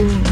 Ooh.